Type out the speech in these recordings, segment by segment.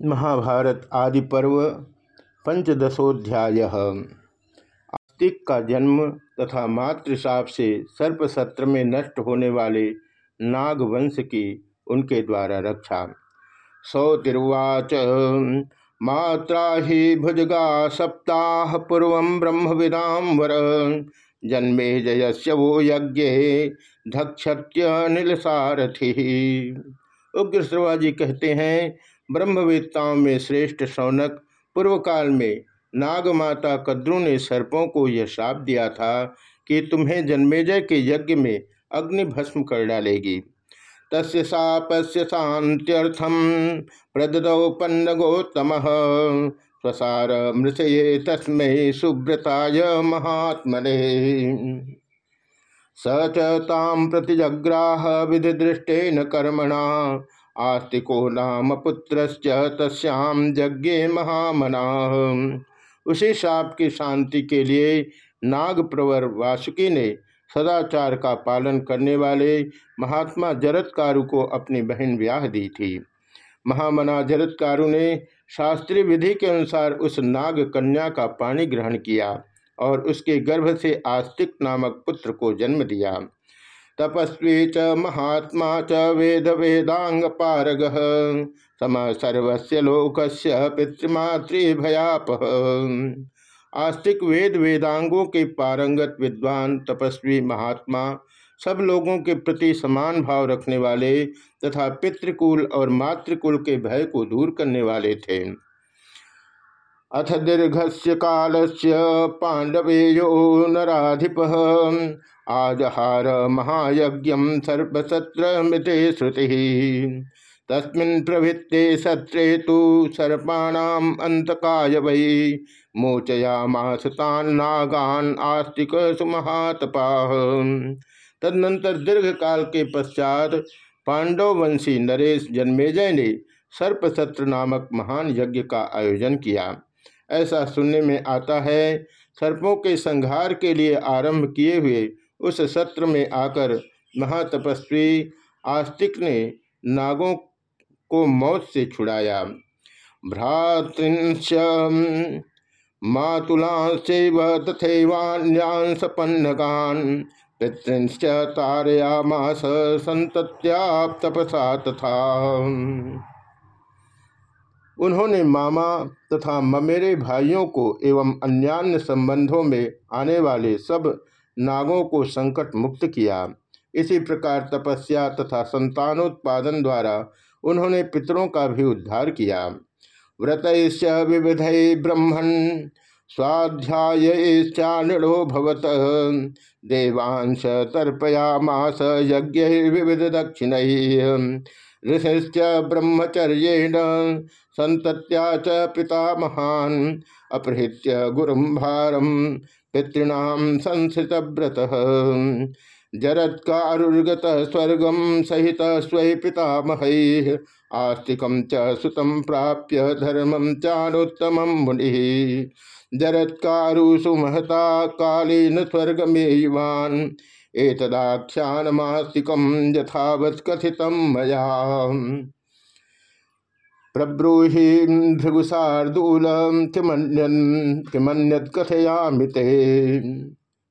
महाभारत आदि पर्व पंचदशोध्याय। आस्तिक का जन्म तथा मातृशाप से सर्प सत्र में नष्ट होने वाले नाग वंश की उनके द्वारा रक्षा। सौतिर्वाच मात्रा ही भुजगा सप्ताह पूर्व ब्रह्म विदाम वर जन्मे जयस्य वो यज्ञ धक्षत्य नीलसारथि। उग्र श्रवाजी कहते हैं ब्रह्मवेत्ताओं में श्रेष्ठ शौनक पूर्व काल में नागमाता कद्रु ने सर्पों को यह श्राप दिया था कि तुम्हें जन्मेजय के यज्ञ में अग्नि भस्म कर डालेगी। तस्य शापस्य शांत्यर्थम प्रददौ पन्नगोत्तम। स्वसार मृषये तस्म सुव्रताय महात्मने। स चाम प्रतिजग्राह दृष्टेन कर्मणा। आस्तिको नाम पुत्र तस्याम यज्ञ महामना। उसी साप की शांति के लिए नाग प्रवर वासुकी ने सदाचार का पालन करने वाले महात्मा जरत्कारु को अपनी बहन ब्याह दी थी। महामना जरत्कारु ने शास्त्रीय विधि के अनुसार उस नाग कन्या का पानी ग्रहण किया और उसके गर्भ से आस्तिक नामक पुत्र को जन्म दिया। तपस्वी च महात्मा च वेद वेदांग पारग। सम सर्वस्य लोकस्य आस्तिक वेद वेदांगों के पारंगत विद्वान, तपस्वी महात्मा सब लोगों के प्रति समान भाव रखने वाले तथा पितृकुल और मातृकुल के भय को दूर करने वाले थे। अथ दीर्घ से काल से पांडवेयो नाधिप आजहार महायज्ञ सर्पसत्र मृते श्रुति। तस्मिन् प्रवृत्ते सत्रे तो सर्पाणाम अंतकाय वै। मोचयामास तान् नागान आस्तिक सुमहातपा। तदनंतर दीर्घ काल के पश्चात पांडववंशी नरेश जन्मेजय ने सर्पसत्र नामक महान यज्ञ का आयोजन किया। ऐसा सुनने में आता है, सर्पों के संहार के लिए आरंभ किए हुए उस सत्र में आकर महातपस्वी आस्तिक ने नागों को मौत से छुड़ाया। भ्रातृंश मातुलांसेव तथैवान्यांस पन्नगान पितृंश्च तारयामास संतत्याप तपसा तथा। उन्होंने मामा तथा ममेरे भाइयों को एवं अन्यान्य संबंधों में आने वाले सब नागों को संकट मुक्त किया। इसी प्रकार तपस्या तथा संतानोत्पादन द्वारा उन्होंने पितरों का भी उद्धार किया। व्रत विविध ब्रह्मण स्वाध्यायश्चाणो भवत। देवांश तर्पयामास यज्ञ विविध दक्षिण। ऋषिश्च ब्रह्मचर्येण संतत्या च पिता महान, अपहृत्य गुरुम भारम पितृणाम संस्थित व्रत जरत्कारुर्गत स्वर्गम सहित स्वै पितामह, आस्तिक च सुतम प्राप्य धर्मम चाणुत्तम मुनि। जरत्कारु सुमहता कालीन स्वर्ग में युवान एतदाख्यानमास्तिकम यथावत कथित मया। प्रब्रूहि भृगुशार्दूल किमन्यत कथयामिते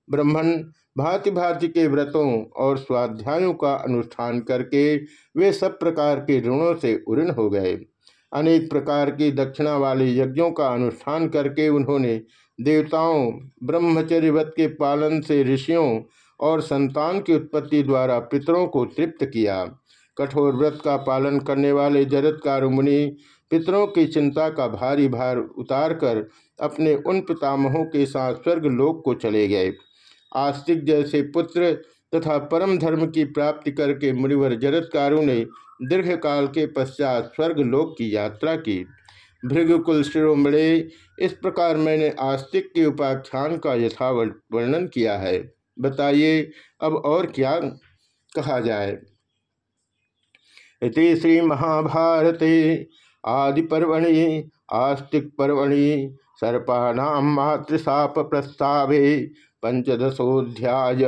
ब्रह्मण भांति भांति के व्रतों और स्वाध्यायों का अनुष्ठान करके वे सब प्रकार के ऋणों से उऋण हो गए। अनेक प्रकार की दक्षिणा वाले यज्ञों का अनुष्ठान करके उन्होंने देवताओं, ब्रह्मचर्यवत के पालन से ऋषियों और संतान की उत्पत्ति द्वारा पितरों को तृप्त किया। कठोर व्रत का पालन करने वाले जरत्कार मुनि पितरों की चिंता का भारी भार उतार कर अपने उन पितामहों के साथ स्वर्ग लोक को चले गए। आस्तिक जैसे पुत्र तथा परम धर्म की प्राप्ति करके मुनिवर जरत्कारु ने दीर्घ काल के पश्चात स्वर्ग लोक की यात्रा की। भृगुकुल शिरोमणे, इस प्रकार मैंने आस्तिक के उपाख्यान का यथावत वर्णन किया है। बताइए, अब और क्या कहा जाए? इति श्री महाभारते आदि पर्वणि आस्तिक पर्वणि सर्पाणाम मातृशाप प्रस्ताव पंचदशोध्याय